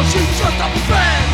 Don't you trust a friend?